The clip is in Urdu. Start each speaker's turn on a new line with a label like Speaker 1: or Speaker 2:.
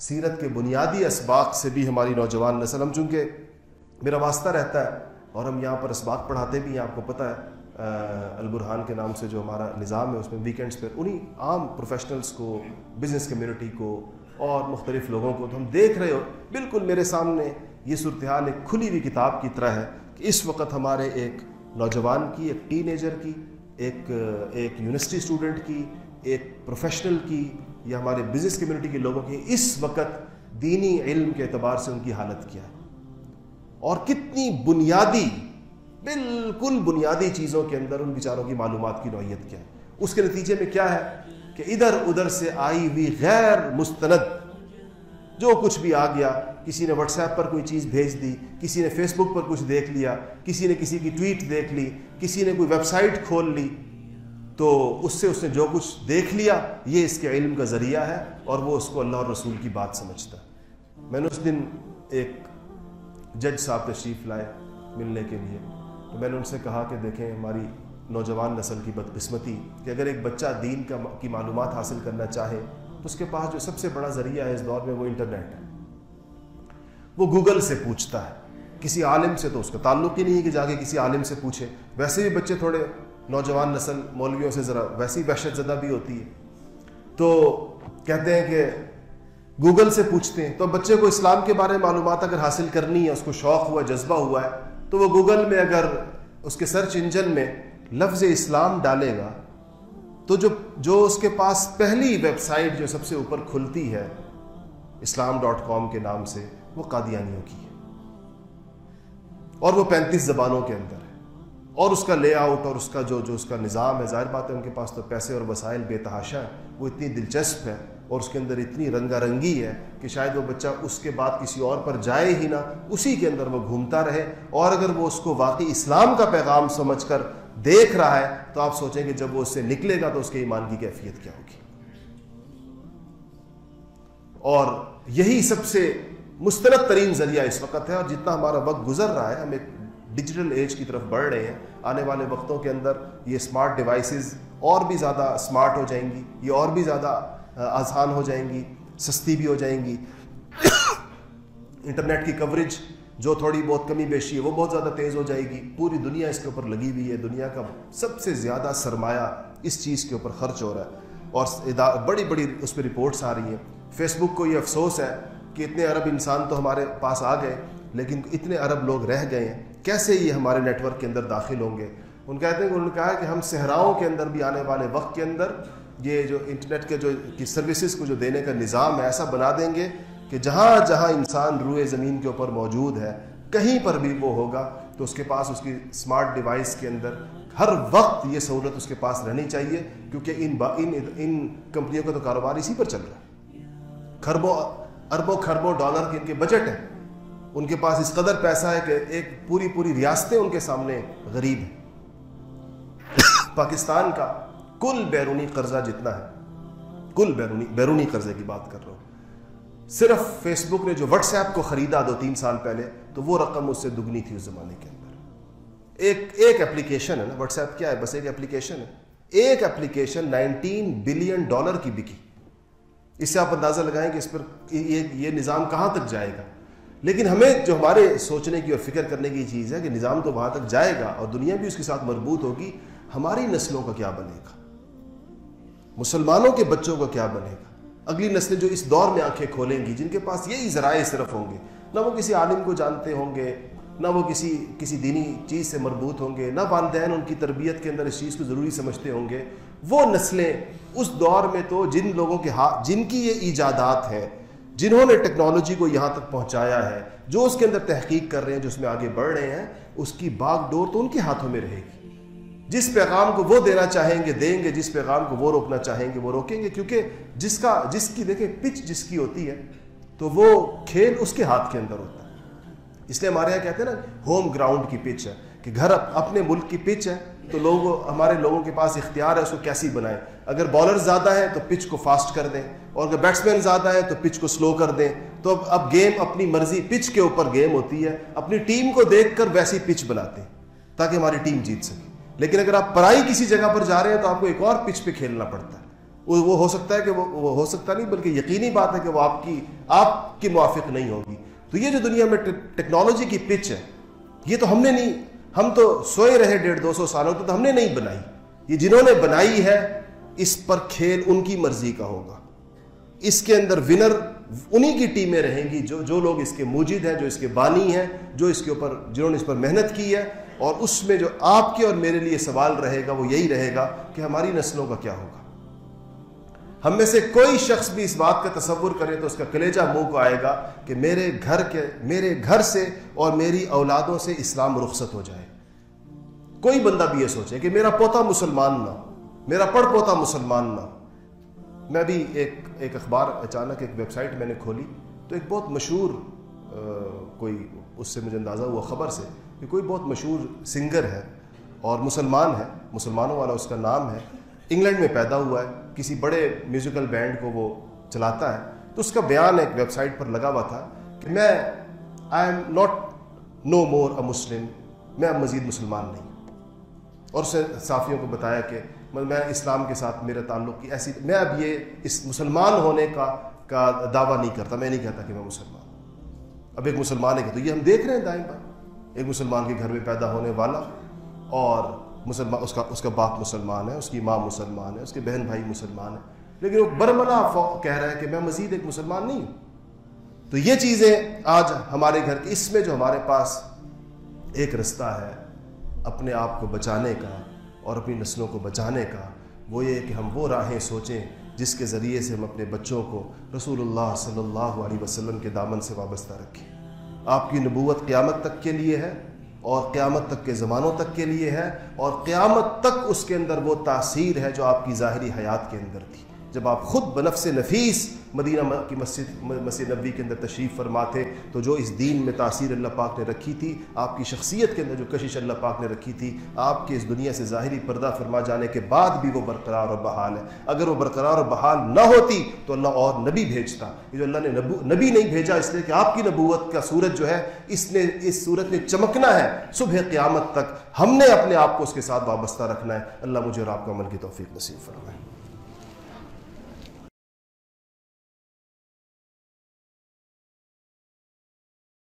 Speaker 1: سیرت کے بنیادی اسباق سے بھی ہماری نوجوان نسل، ہم چونکہ میرا واسطہ رہتا ہے اور ہم یہاں پر اسباق پڑھاتے بھی ہیں، آپ کو پتہ ہے البرحان کے نام سے جو ہمارا نظام ہے، اس میں ویکینڈس پر انہیں عام پروفیشنلز کو بزنس کمیونٹی کو اور مختلف لوگوں کو تو ہم دیکھ رہے ہو۔ بالکل میرے سامنے یہ صورتحال ایک کھلی ہوئی کتاب کی طرح ہے کہ اس وقت ہمارے ایک نوجوان کی، ایک ٹین ایجر کی، ایک ایک یونیورسٹی اسٹوڈنٹ کی، ایک پروفیشنل کی یا ہمارے بزنس کمیونٹی کے لوگوں کی اس وقت دینی علم کے اعتبار سے ان کی حالت کیا ہے۔ اور کتنی بنیادی، بالکل بنیادی چیزوں کے اندر ان بیچاروں کی معلومات کی نوعیت کیا ہے۔ اس کے نتیجے میں کیا ہے کہ ادھر ادھر سے آئی ہوئی غیر مستند، جو کچھ بھی آ گیا، کسی نے واٹس ایپ پر کوئی چیز بھیج دی، کسی نے فیس بک پر کچھ دیکھ لیا، کسی نے کسی کی ٹویٹ دیکھ لی، کسی نے کوئی ویب سائٹ کھول لی تو اس سے اس نے جو کچھ دیکھ لیا، یہ اس کے علم کا ذریعہ ہے اور وہ اس کو اللہ اور رسول کی بات سمجھتا ہے۔ میں نے اس دن ایک جج صاحب تشریف لائے ملنے کے لیے۔ تو میں نے ان سے کہا کہ دیکھیں، ہماری نوجوان نسل کی بدقسمتی کہ اگر ایک بچہ دین کا کی معلومات حاصل کرنا چاہے تو اس کے پاس جو سب سے بڑا ذریعہ ہے اس دور میں وہ انٹرنیٹ ہے۔ وہ گوگل سے پوچھتا ہے۔ کسی عالم سے تو اس کا تعلق ہی نہیں ہے کہ جا کے کسی عالم سے پوچھے۔ ویسے بھی بچے تھوڑے نوجوان نسل مولویوں سے ذرا ویسی وحشت زدہ بھی ہوتی ہے۔ تو کہتے ہیں کہ گوگل سے پوچھتے ہیں، تو بچے کو اسلام کے بارے میں معلومات اگر حاصل کرنی ہے، اس کو شوق ہوا، جذبہ ہوا ہے، تو وہ گوگل میں اگر اس کے سرچ انجن میں لفظ اسلام ڈالے گا، تو جو جو اس کے پاس پہلی ویب سائٹ جو سب سے اوپر کھلتی ہے، اسلام ڈاٹ کام کے نام سے، وہ قادیانیوں کی ہے۔ اور وہ پینتیس زبانوں کے اندر۔ اور اس کا لے آؤٹ اور اس کا جو جو اس کا نظام ہے، ظاہر بات ہے ان کے پاس تو پیسے اور وسائل بے تحاشا ہے وہ اتنی دلچسپ ہے اور اس کے اندر اتنی رنگا رنگی ہے کہ شاید وہ بچہ اس کے بعد کسی اور پر جائے ہی نہ، اسی کے اندر وہ گھومتا رہے اور اگر وہ اس کو واقعی اسلام کا پیغام سمجھ کر دیکھ رہا ہے، تو آپ سوچیں کہ جب وہ اس سے نکلے گا تو اس کے ایمان کی کیفیت کیا ہوگی۔ اور یہی سب سے مسترد ترین ذریعہ اس وقت ہے اور جتنا ہمارا وقت گزر رہا ہے، ہم ایک ڈیجیٹل ایج کی طرف بڑھ رہے ہیں۔ آنے والے وقتوں کے اندر یہ اسمارٹ ڈیوائسز اور بھی زیادہ اسمارٹ ہو جائیں گی، یہ اور بھی زیادہ آسان ہو جائیں گی، سستی بھی ہو جائیں گی۔ انٹرنیٹ کی کوریج جو تھوڑی بہت کمی بیشی ہے، وہ بہت زیادہ تیز ہو جائے گی۔ پوری دنیا اس کے اوپر لگی ہوئی ہے۔ دنیا کا سب سے زیادہ سرمایہ اس چیز کے اوپر خرچ ہو رہا ہے۔ اور بڑی بڑی اس پہ رپورٹس آ رہی ہیں۔ فیس بک کو یہ افسوس ہے کہ اتنے عرب انسان تو ہمارے پاس آ گئے، لیکن اتنے عرب لوگ رہ گئے ہیں۔ کیسے یہ ہمارے نیٹ ورک کے اندر داخل ہوں گے؟ ان کہتے ہیں کہ انہوں نے کہا کہ ہم صحراؤں کے اندر بھی آنے والے وقت کے اندر یہ جو انٹرنیٹ کے جو کی سروسز کو جو دینے کا نظام ہے، ایسا بنا دیں گے کہ جہاں جہاں انسان روئے زمین کے اوپر موجود ہے، کہیں پر بھی وہ ہوگا تو اس کے پاس اس کی اسمارٹ ڈیوائس کے اندر ہر وقت یہ سہولت اس کے پاس رہنی چاہیے، کیونکہ ان با، ان ان کمپنیوں کا تو کاروبار اسی پر چل رہا ہے۔ کھربوں، اربوں کھربوں ڈالر کے ان کے بجٹ ہیں۔ ان کے پاس اس قدر پیسہ ہے کہ ایک پوری پوری ریاستیں ان کے سامنے غریب ہیں۔ پاکستان کا کل بیرونی قرضہ جتنا ہے، کل بیرونی بیرونی قرضے کی بات کر رہا ہوں۔ صرف فیس بک نے جو واٹس ایپ کو خریدا دو تین سال پہلے، تو وہ رقم اس سے دگنی تھی اس زمانے کے اندر۔ ایک ایک اپلیکیشن ہے نا، واٹس ایپ کیا ہے؟ بس ایک اپلیکیشن ہے۔ ایک اپلیکیشن نائنٹین بلین ڈالر کی بکی۔ اس سے آپ اندازہ لگائیں کہ اس پر یہ نظام کہاں تک جائے گا؟ لیکن ہمیں جو ہمارے سوچنے کی اور فکر کرنے کی چیز ہے کہ نظام تو وہاں تک جائے گا اور دنیا بھی اس کے ساتھ مربوط ہوگی، ہماری نسلوں کا کیا بنے گا؟ مسلمانوں کے بچوں کا کیا بنے گا؟ اگلی نسلیں جو اس دور میں آنکھیں کھولیں گی، جن کے پاس یہی ذرائع صرف ہوں گے، نہ وہ کسی عالم کو جانتے ہوں گے، نہ وہ کسی کسی دینی چیز سے مربوط ہوں گے، نہ والدین ان کی تربیت کے اندر اس چیز کو ضروری سمجھتے ہوں گے۔ وہ نسلیں اس دور میں تو جن لوگوں کے ہاتھ جن کی یہ ایجادات ہیں جنہوں نے ٹیکنالوجی کو یہاں تک پہنچایا ہے، جو اس کے اندر تحقیق کر رہے ہیں، جو اس میں آگے بڑھ رہے ہیں، اس کی باغ ڈور تو ان کے ہاتھوں میں رہے گی۔ جس پیغام کو وہ دینا چاہیں گے، دیں گے، جس پیغام کو وہ روکنا چاہیں گے، وہ روکیں گے۔ کیونکہ جس کا، جس کی دیکھیں، پچ جس کی ہوتی ہے، تو وہ کھیل اس کے ہاتھ کے اندر ہوتا ہے۔ اس لیے ہمارے یہاں کہتے ہیں نا، ہوم گراؤنڈ کی پچ ہے کہ گھر اپنے ملک کی پچ ہے۔ تو لوگ ہمارے لوگوں کے پاس اختیار ہے اس کو کیسی بنائیں؟ اگر بالر زیادہ ہے تو پچ کو فاسٹ کر دیں، اور اگر بیٹس مین زیادہ ہے تو پچ کو سلو کر دیں۔ تو اب اب گیم اپنی مرضی پچ کے اوپر گیم ہوتی ہے۔ اپنی ٹیم کو دیکھ کر ویسی پچ بناتے ہیں تاکہ ہماری ٹیم جیت سکے۔ لیکن اگر آپ پرائی کسی جگہ پر جا رہے ہیں تو آپ کو ایک اور پچ پہ کھیلنا پڑتا ہے۔ وہ ہو سکتا ہے کہ وہ ہو سکتا نہیں، بلکہ یقینی بات ہے کہ وہ آپ کی آپ کی موافق نہیں ہوگی۔ تو یہ جو دنیا میں ٹیکنالوجی کی پچ ہے، یہ تو ہم نے نہیں ہم تو سوئے رہے ڈیڑھ دو سو سالوں تو ہم نے نہیں بنائی۔ یہ جنہوں نے بنائی ہے، اس پر کھیل ان کی مرضی کا ہوگا۔ اس کے اندر ونر انہی کی ٹیمیں رہیں گی جو جو لوگ اس کے موجد ہیں، جو اس کے بانی ہیں، جو اس کے اوپر جنہوں نے اس پر محنت کی ہے۔ اور اس میں جو آپ کے اور میرے لیے سوال رہے گا، وہ یہی رہے گا کہ ہماری نسلوں کا کیا ہوگا۔ ہم میں سے کوئی شخص بھی اس بات کا تصور کرے تو اس کا کلیجہ منہ کو آئے گا کہ میرے گھر کے، میرے گھر سے اور میری اولادوں سے اسلام رخصت ہو جائے۔ کوئی بندہ بھی یہ سوچے کہ میرا پوتا مسلمان نہ میرا پڑ پوتا مسلمان نہ میں بھی ایک ایک اخبار اچانک ایک ویب سائٹ میں نے کھولی تو ایک بہت مشہور کوئی اس سے مجھے اندازہ ہوا خبر سے کہ کوئی بہت مشہور سنگر ہے اور مسلمان ہے، مسلمانوں والا اس کا نام ہے۔ انگلینڈ میں پیدا ہوا ہے، کسی بڑے میوزیکل بینڈ کو وہ چلاتا ہے۔ تو اس کا بیان ایک ویب سائٹ پر لگا ہوا تھا کہ میں آئی ایم ناٹ نو مور اے مسلم میں اب مزید مسلمان نہیں اور اسے صافیوں کو بتایا کہ میں اسلام کے ساتھ میرے تعلق کی ایسی، میں اب یہ اس مسلمان ہونے کا کا دعویٰ نہیں کرتا، میں نہیں کہتا کہ میں مسلمان اب ایک مسلمان ہے کہ تو یہ ہم دیکھ رہے ہیں دائیں بائیں ایک مسلمان کے گھر میں پیدا ہونے والا اور مسلمان اس کا اس کا باپ مسلمان ہے، اس کی ماں مسلمان ہے، اس کے بہن بھائی مسلمان ہیں۔ لیکن وہ برملا کہہ رہا ہے کہ میں مزید ایک مسلمان نہیں ہوں۔ تو یہ چیزیں آج ہمارے گھر کی اس میں جو ہمارے پاس ایک رستہ ہے اپنے آپ کو بچانے کا اور اپنی نسلوں کو بچانے کا، وہ یہ کہ ہم وہ راہیں سوچیں جس کے ذریعے سے ہم اپنے بچوں کو رسول اللہ صلی اللہ علیہ وسلم کے دامن سے وابستہ رکھیں۔ آپ کی نبوت قیامت تک کے لیے ہے اور قیامت تک کے زمانوں تک کے لیے ہے اور قیامت تک اس کے اندر وہ تاثیر ہے جو آپ کی ظاہری حیات کے اندر تھی۔ جب آپ خود بنفس نفیس مدینہ کی مسجد مسجد نبی کے اندر تشریف فرما تھے تو جو اس دین میں تاثیر اللہ پاک نے رکھی تھی، آپ کی شخصیت کے اندر جو کشش اللہ پاک نے رکھی تھی، آپ کے اس دنیا سے ظاہری پردہ فرما جانے کے بعد بھی وہ برقرار اور بحال ہے۔ اگر وہ برقرار اور بحال نہ ہوتی، تو اللہ اور نبی بھیجتا۔ یہ جو اللہ نے نبی نہیں بھیجا، اس لیے کہ آپ کی نبوت کا سورج جو ہے، اس نے اس صورت نے چمکنا ہے صبح قیامت تک۔ ہم نے اپنے آپ کو اس کے ساتھ وابستہ رکھنا ہے۔ اللہ مجھے اور آپ کو عمل کی توفیق نصیب فرمائے۔